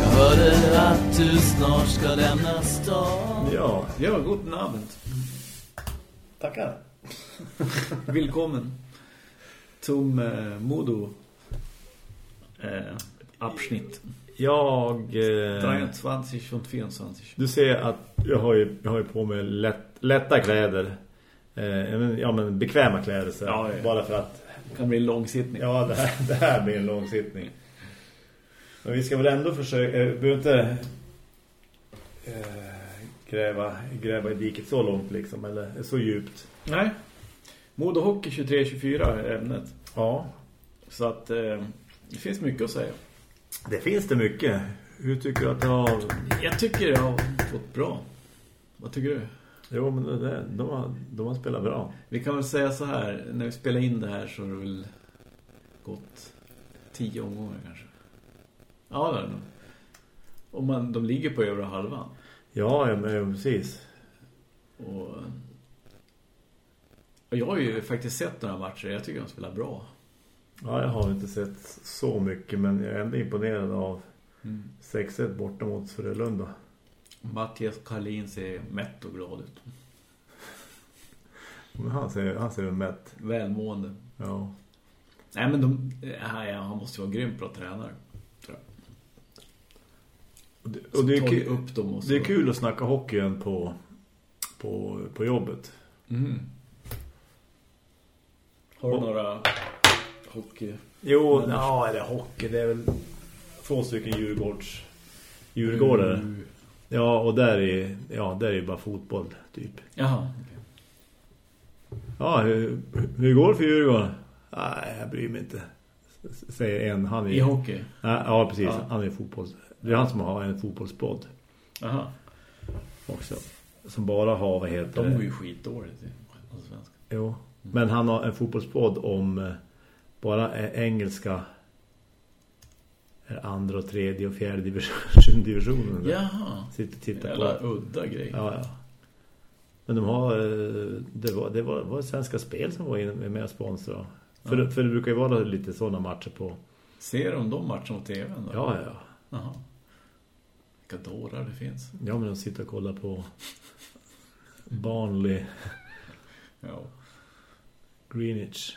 Jag hörde att du snart ska lämna stan. Ja, Ja, god namn. tackar. Willkommen. Zum eh, Modo eh, Abschnitt. Jag... Eh, 23 und 24. du ser att jag har ju, jag har ju på mig lätt, lätta kläder. Eh, ja, men bekväma kläder. Så, Ja, ja. Bara för att... Det kan bli en långsittning. Ja, det här, det här blir en lång sittning. Men vi ska väl ändå försöka... Eh, behöver inte... Eh, gräva, gräva i diket så långt liksom. Eller så djupt. Nej. Hockey 23-24 är ämnet. Ja. Så att eh, det finns mycket att säga. Det finns det mycket. Hur tycker du att det har... Jag tycker jag har fått bra. Vad tycker du? Jo, men det, de, har, de har spelat bra. Vi kan väl säga så här. När vi spelar in det här så har det väl gått tio omgångar kanske. Ja, det är nog. Och man, de ligger på över halvan. Ja, ja, men, ja, precis. Och, och jag har ju faktiskt sett några matcher. Jag tycker de spelar bra. Ja, jag har inte sett så mycket, men jag är ändå imponerad av Mm. 6-1 borta mot Frölunda. Mattias Karlin ser mätt och glad ut. Men han ser, han ser mätt. Välmående. Ja. Nej, men de, ja, ja, han måste ju vara grym bra tränare. Och det, och det, är, kul, upp dem och det är kul att snacka hockey igen på, på, på jobbet. Mm. Har du några hockey? Jo, ja, eller hockey, det är väl två stycken Djurgårds Djurgårdare. Mm. Ja, och där är ja, där är bara fotboll typ. Jaha, okej. Ja, hur, hur går det för Djurgården? Nej, jag bryr mig inte. Säger en, han är I hockey? Ja, ja precis. Ja. Han är fotboll. Det är han som har en fotbollspodd Jaha. också. Som bara har, vad heter De går ju skitdåligt i allsvenskan. Jo. Men han har en fotbollspodd om eh, bara engelska andra och tredje och fjärde division, divisionen. Jaha. Sitter och tittar Jävla på. udda grej. Ja, ja. Men de har eh, det var det var, var Svenska Spel som var med och sponsra. För, Ja. för det brukar ju vara lite sådana matcher på. Ser de de matcherna på tv? Då? Ja, ja. Jaha. Vilka dårar det finns. Ja, men de sitter och kollar på Barnley Ja. Greenwich.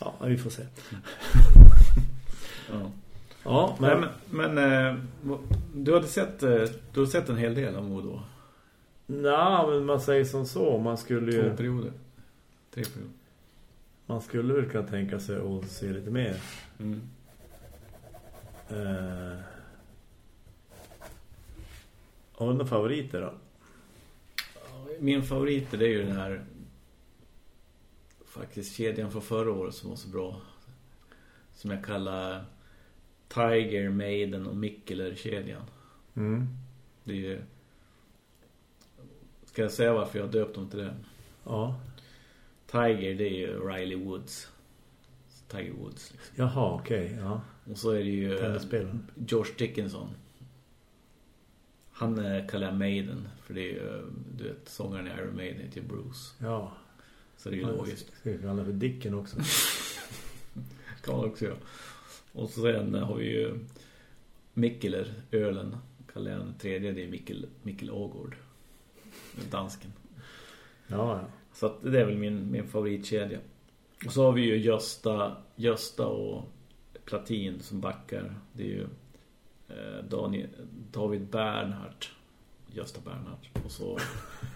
Ja, vi får se. Ja. Ja, men, Men, men, eh, du hade sett eh, du har sett en hel del av Modo. Nej, men man säger som så. Man skulle Två ju, perioder. Tre perioder. man skulle väl kunna tänka sig att se lite mer. Mm. Eh, har du några favoriter då? Min favorit är ju den här faktiskt kedjan från förra året som var så bra. Som jag kallar Tiger, Maiden och Mikkeler-kedjan. Mm. Det är ju... Ska jag säga varför jag döpt dem till det? Ja. Tiger, det är ju Riley Woods. Tiger Woods. Liksom. Jaha, okej. ja. Och så är det ju eh. Josh Dickinson. Han eh, kallar jag Maiden. För det är ju, eh, du vet, sångaren i Iron Maiden heter Bruce. Ja. Så det är ju logiskt. Ska vi kalla för Dicken också? kan också göra. Och sen har vi ju Mikkeler, ölen. Kallar jag den tredje, det är Mikkel, Mikkel Ågård. Dansken. Ja, ja. Så att det är väl min, min favoritkedja. Och så har vi ju Gösta, Gösta och Platin som backar. Det är ju eh, Daniel, David Bernhardt. Gösta Bernhardt. Och så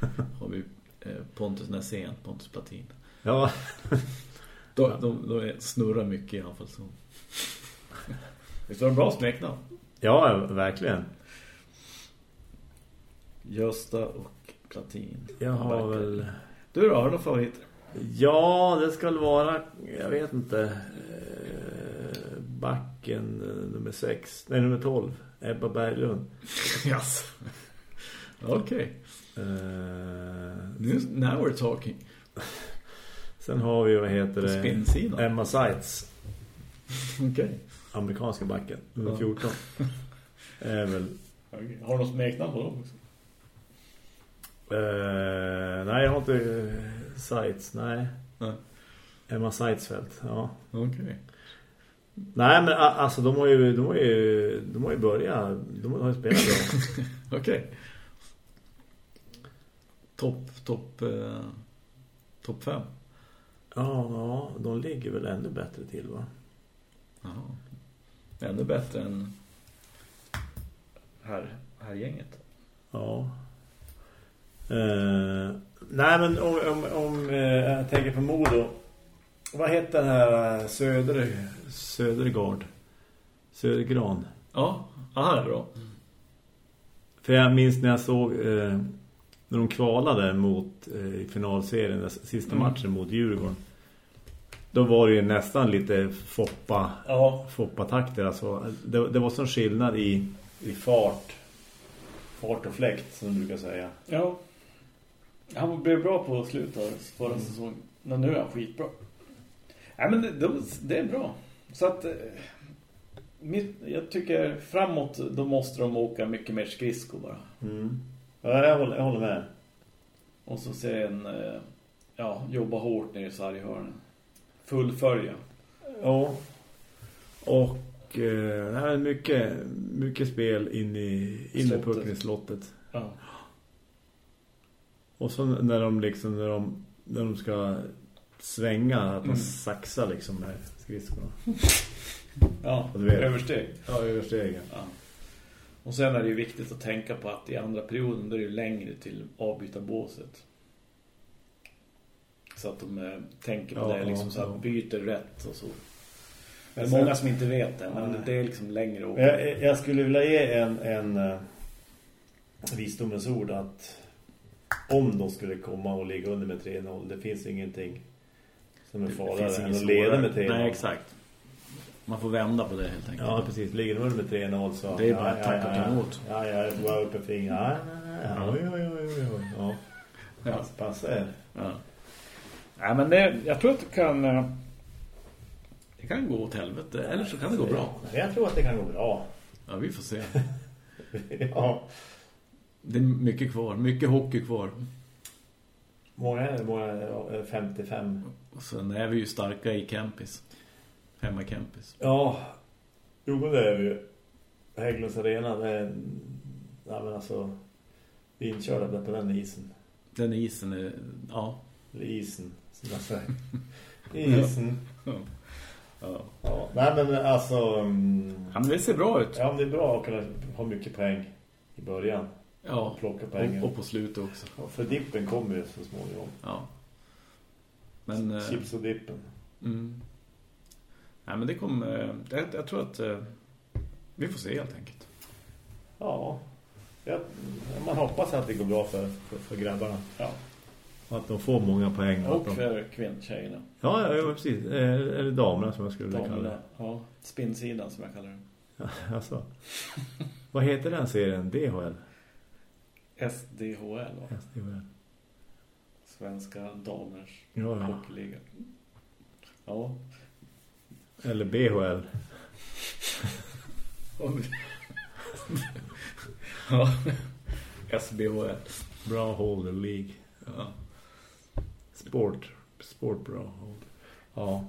har vi eh, Pontus Näsén, Pontus Platin. Ja. De, de, de snurrar mycket i alla fall. Så. Visst var det bra smeknamn? Ja, verkligen. Gösta och Platin. Jag har väl... Du då, har du några favoriter? Ja, det ska vara, jag vet inte, eh, backen eh, nummer 6, nej nummer 12, Ebba Berglund. Yes. Okej. Eh, Nu- Now we're talking. sen har vi, vad heter det? spinnsidan. Emma Seitz, Okej. Amerikanska backen, nummer Ja. 14. Är väl, Okej. Har du något smeknamn på dem också? eh, nej jag har inte Seitz, nej. Nej. Emma Seitzfeldt, ja. Okej. Nej, men alltså de har ju, de har ju, de har ju börjat, de har ju spelat bra. Okej. Topp, topp, eh, topp fem. ja, ja, de ligger väl ännu bättre till va? Jaha. Ännu bättre än här, här gänget. Ja. Eh, nej, men om, om, om eh, jag tänker på Modo. Vad heter den här eh, Söder, Södergård? Södergran. Ja, aha, det är bra. För jag minns när jag såg eh, när de kvalade mot eh, i finalserien, sista Mm. matchen mot Djurgården. Då var det ju nästan lite foppa, Ja. foppa-takter. Alltså, det, det var sån skillnad i, i fart. Fart och fläkt, som de brukar säga. Ja. Han blev bra på slutet av förra säsongen. Men nu är han skitbra. Nej, men det, det, är bra. Så att... eh, Mitt, jag tycker framåt då måste de åka mycket mer skridsko bara. Mm. Ja, jag håller, jag håller med. Och så sen eh, ja, jobba hårt nere i sarghörnen. Fullfölja. Ja. Och eh, mycket, mycket spel in i, in i Slottet. pucken i slottet. Ja. Och så när de liksom när de, när de ska svänga att de Mm. saxar liksom med skridskorna. Ja, översteg. Ja, över stegen. Ja. Och sen är det ju viktigt att tänka på att i andra perioden då är det ju längre till avbytarbåset. Så att de eh, tänker på Ja, det liksom ja, så ja. att byter rätt och så. Det är många som inte vet det, men det är liksom längre åka. Jag, jag skulle vilja ge en, en uh, visdomens ord att om de skulle komma och ligga under med 3-0, det finns ingenting som är farligare än att leda med 3-0. Nej, exakt. Man får vända på det helt enkelt. Ja, precis. Ligger de under med 3-0 så... Det är bara att tacka och ta emot. Ja, ja, jag går upp en finger. Ja, ja, ja, oj. Ja. Ja. Pass, passa er. Ja. Nej, men det, jag tror att det kan... eh, Det kan gå åt helvete, eller så kan det gå bra. Jag tror att det kan gå bra. Ja, vi får se. ja. Det är mycket kvar, mycket hockey kvar. Många? Många är det? 55. Och sen är vi ju starka i campis. Hemma i campis. Ja, jo men det är vi ju. Hägglunds arena, det är... Ja, men alltså... Vi är inkörda på den isen. Den isen är... Ja. Eller isen, som jag säger. Isen. Ja. Ja. Nej men alltså... mm, ja, men det ser bra ut. Ja, men det är bra att kunna ha mycket poäng i början. Ja. Plocka poängen. Och, och på slutet också. Ja, för dippen kommer ju så småningom. Ja. Men... eh, Chips och dippen. Mm. Nej, men det kommer... Jag, jag tror att... eh, Vi får se helt enkelt. Ja. ja. Man hoppas att det går bra för, för, för grabbarna. Ja. Att de får många poäng. Och de... för kvinntjejerna. Ja, ja, ja, precis. Eh, Eller damerna som jag skulle vilja kalla det. Damerna. Ja, spinnsidan som jag kallar den. Ja, alltså. Vad heter den serien? DHL? SDHL va? SDHL. Svenska damers Ja, ja. hockeyliga. Ja. Eller BHL. ja. SBHL. Bra Holder League. Ja. Sport. Sport Bra. Ja.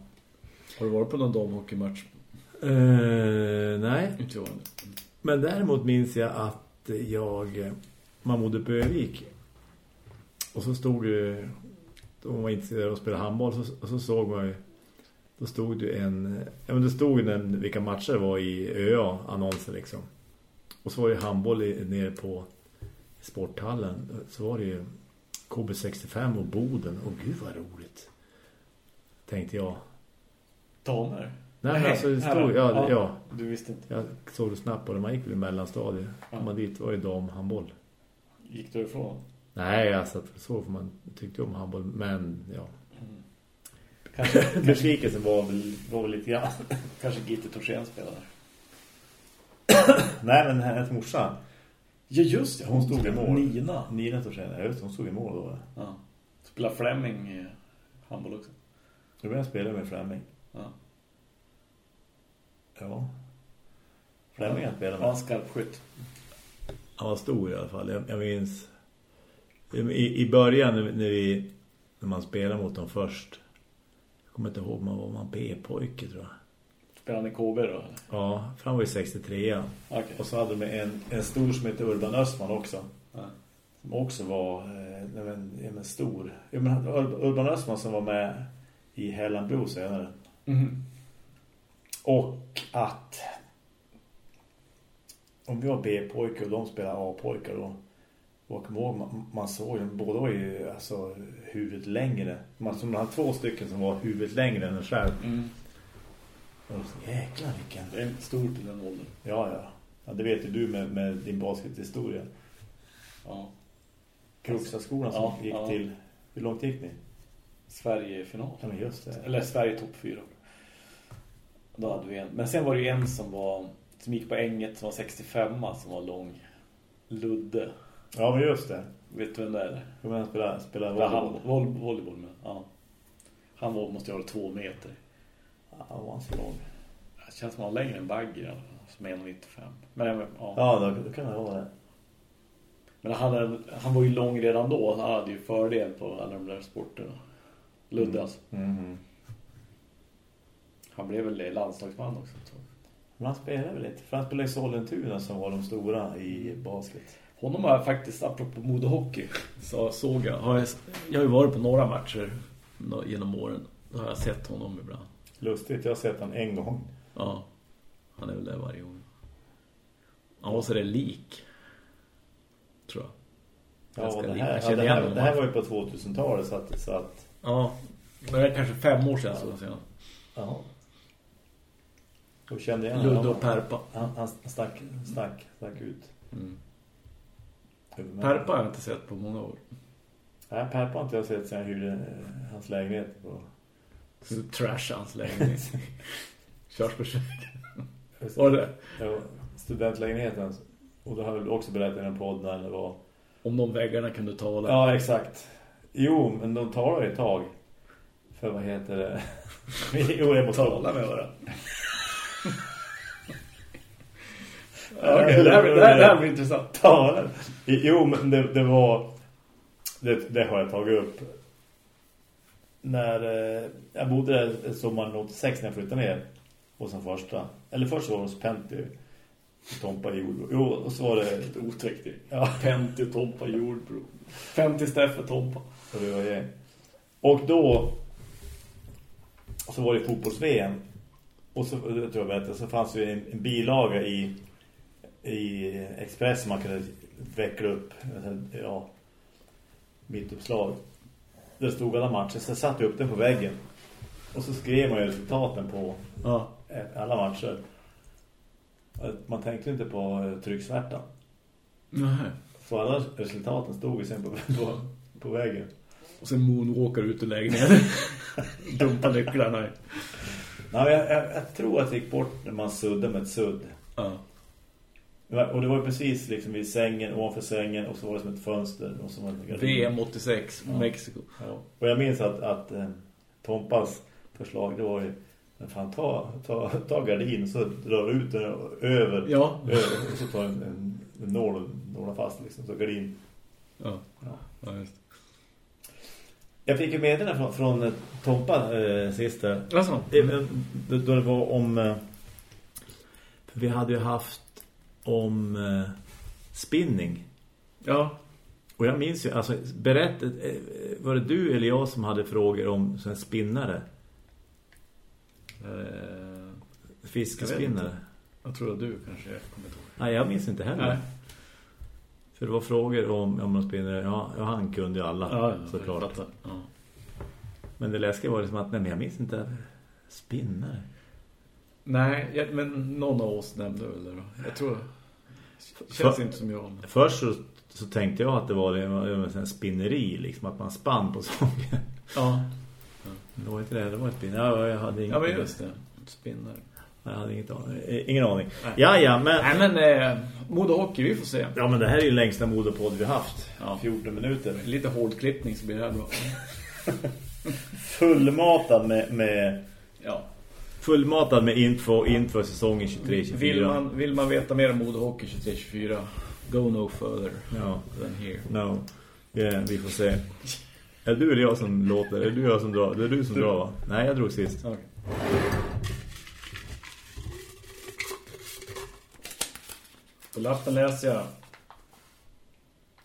Har du varit på någon damhockeymatch? Eh, nej. Inte jag. Men däremot minns jag att jag man bodde på Övik och så stod det de var intresserade av att spela handboll så, och så såg man ju då stod det en ja men det stod ju den, vilka matcher det var i ÖA annonser liksom. Och så var det handboll i, nere på sporthallen så var det ju KB65 och Boden och gud vad roligt. Tänkte jag. Damer? Nej, Nej, alltså det stod ja, Ja. ja. Du visste inte. Jag såg det snabbt det. Man gick väl i mellanstadiet. Ja. Man dit var ju damhandboll. Gick du ifrån? Nej, alltså så får man tyckte om handboll. Men ja. Mm. Kanske, Besvikelsen var väl, var väl lite grann. kanske Gitte Torsen spelade. Nej, men hennes morsa. Ja, just det. Hon stod i mål. Nina. Nina Torsen. Ja, just hon stod i mål då. Ja. Spelar Fleming i handboll också. Då började jag spela med Fleming. Ja. Ja. Fleming spelade Ja, med. skarpskytt. Han var stor i alla fall. Jag, jag minns i, i början när vi, när man spelar mot dem först. Jag kommer inte ihåg, man var man B-pojke tror jag. Spelade ni KB då? Ja, fram var ju 63 Okay. Och så hade de en, en stor som heter Urban Östman också. Ja. Som också var eh, ja, men stor. Ja, men, Ur- Urban Östman som var med i Hellandbro senare. Mhm. Och att om vi var B-pojkar och de spelade A-pojkar då och man, man såg ju, båda var ju alltså huvudet längre. Man, man hade två stycken som var huvudet längre än en själv. Mm. Jäklar vilken. Det är stort i den åldern. Ja, ja. ja det vet ju du med, med din baskethistoria. Ja. Kruxaskolan som Ja, gick ja. till... Hur långt gick ni? Sverige i final. Ja, men just det. Eller Sverige topp fyra. Då hade vi en. Men sen var det ju en som var som gick på änget som var 65 som var lång. Ludde. Ja, men just det. Vet du vem det är? Hur man spelar, spelar Ja, han, volleyboll. volley, volleyboll men, ja. Han var, måste ju ha två meter. Ja, han var så lång. Det känns som han var längre än fall, som är 1,95. Men ja. Ja, då, då kan det vara det. Men han, hade- han var ju lång redan då. Han hade ju fördel på alla de där sporterna. Ludde Mm. Mm. Han blev väl landslagsman också. jag. Men han spelade väl inte. För han spelade i Sollentuna som var de stora i basket. Honom har jag faktiskt, apropå modehockey, så såg jag. Har jag, jag har ju varit på några matcher genom åren. Då har jag sett honom ibland. Lustigt, jag har sett han en gång. Ja, han är väl där varje gång. Han var så det lik. Tror jag. Ja, det lik. här, Jag ja, det, här, det här var ju på 2000-talet så att... Så att Ja, men det är kanske fem år sedan så sen. ja. Och kände igen Ludde och Perpa. Han, han stack, stack, stack ut. Mm. Perpa har jag inte sett på många år. Nej, Perpa har inte jag sett sen jag hyrde eh, hans lägenhet på... Så trash hans lägenhet. Körsbärsväg. Just Var det? Ja, studentlägenheten. Och då har jag också berättat i en podd när det var... Om de väggarna kunde tala. Ja, exakt. Jo, men de talar ett tag. För vad heter det? jo, jag måste Tala med varandra. Okej, det, här, det, det blir intressant. Talar. Jo, men det, det var... Det, det har jag tagit upp. När eh, jag bodde där sommaren 86 när jag flyttade ner. Och sen första. Eller först var det hos Penty. Tompa Jordbro. Jo, och så var det... Lite otäckt. Ja, Penti, Tompa, Jordbro. 50 Steffe, Tompa. Och det var gäng. Och då så var det fotbolls-VM. Och så, tror jag berättade, så fanns det en, en bilaga i, i Express som man kunde veckla upp. Ja, mitt uppslag. Det stod alla matcher, så jag satte upp den på väggen. Och så skrev man ju resultaten på Ja. alla matcher. Man tänkte inte på eh, trycksvärtan. Nej. Så alla resultaten stod ju sen på, på, på väggen. Och sen moonwalkar ut ur lägenheten. Dumpa nycklarna. Nej, jag, jag, jag tror att det gick bort när man suddade med ett sudd. Ja. Det var- Och det var ju precis liksom vid sängen, ovanför sängen och så var det som ett fönster. Och så var det. VM 86, Ja. Mexiko. Ja. Och jag minns att, att eh, Tompas förslag det var ju men fan, ta, ta, ta gardin så drar ut den över, Ja. över och så tar en, en, en nål och nålar fast liksom, så gardin. Ja. Ja. ja just. Jag fick ju meddelande från, från eh, Tompa eh, sist. Alltså. Men Då, då det var om... eh, vi hade ju haft om eh, spinning. Ja. Och jag minns ju, alltså berättet, eh, var det du eller jag som hade frågor om sån spinnare? Eh, Fiskespinnare? Jag, jag tror att du kanske kommer ihåg. Nej, jag minns inte heller. Nej. För det var frågor om, om de spinnare. Ja, ja, han kunde ju alla, Ja, såklart. jag fattar. Ja. Men det läskiga var liksom att, nej men jag minns inte spinnare. Nej, men någon av oss nämnde väl det då. Jag tror... Känns För- inte som jag. men- Först så, så tänkte jag att det var, det en här spinneri, liksom att man spann på saker. Ja. Det var inte det, det var ett spinn. Ja, jag hade inget Ja, men just det. Spinner. Jag hade inget aning. Eh, ingen aning. Ja, ja, men... Nej, men eh, modehockey, vi får se. Ja, men det här är ju längsta modepodd vi haft. Ja. 14 minuter. Lite hård klippning så blir det här bra. Fullmatad med, med... Ja. Fullmatad med info inför säsongen 23-24. Vill man, vill man veta mer om modehockey 23-24, go no further Ja, than here. no. Yeah, vi får se. Är du eller jag som låter? Är du jag som drar? Det är du som Du. drar va? Nej, jag drog sist. Okej. På lappen läser jag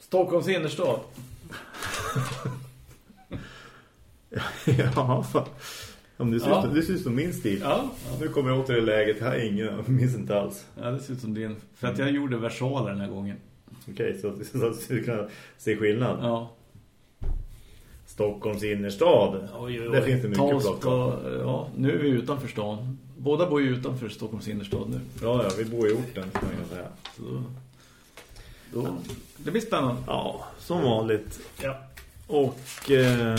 Stockholms innerstad. ja, fan. Om du syns, Ja. du syns som min stil. Ja. Nu kommer jag åter i läget. Jag ingen, jag minns inte alls. ja, det ser ut som din. För att jag gjorde versaler den här gången. Okej, så, så att du kan se skillnad. Ja. Stockholms innerstad. Oj, oj. Där finns det mycket Ta att oss plocka. på, ja, nu är vi utanför stan. Båda bor ju utanför Stockholms innerstad nu. Ja, ja, vi bor i orten kan kan säga. Så då, det blir spännande. Ja, som vanligt. Ja. Och... Eh,